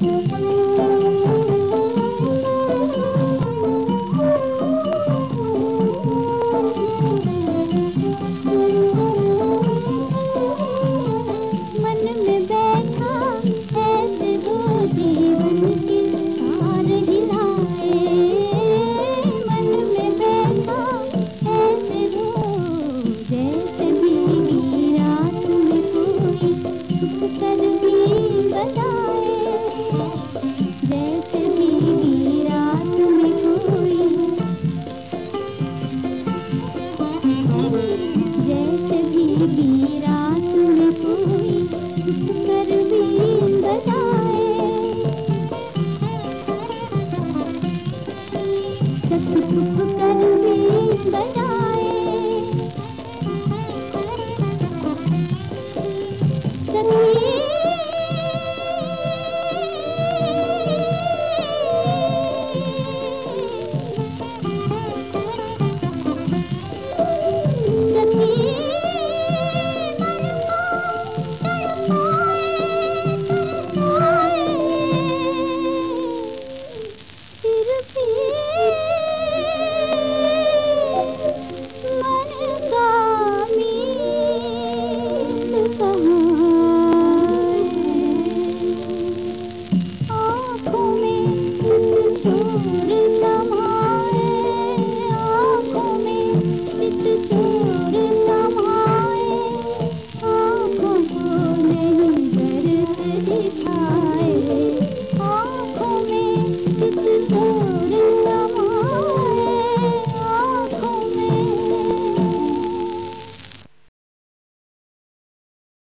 Música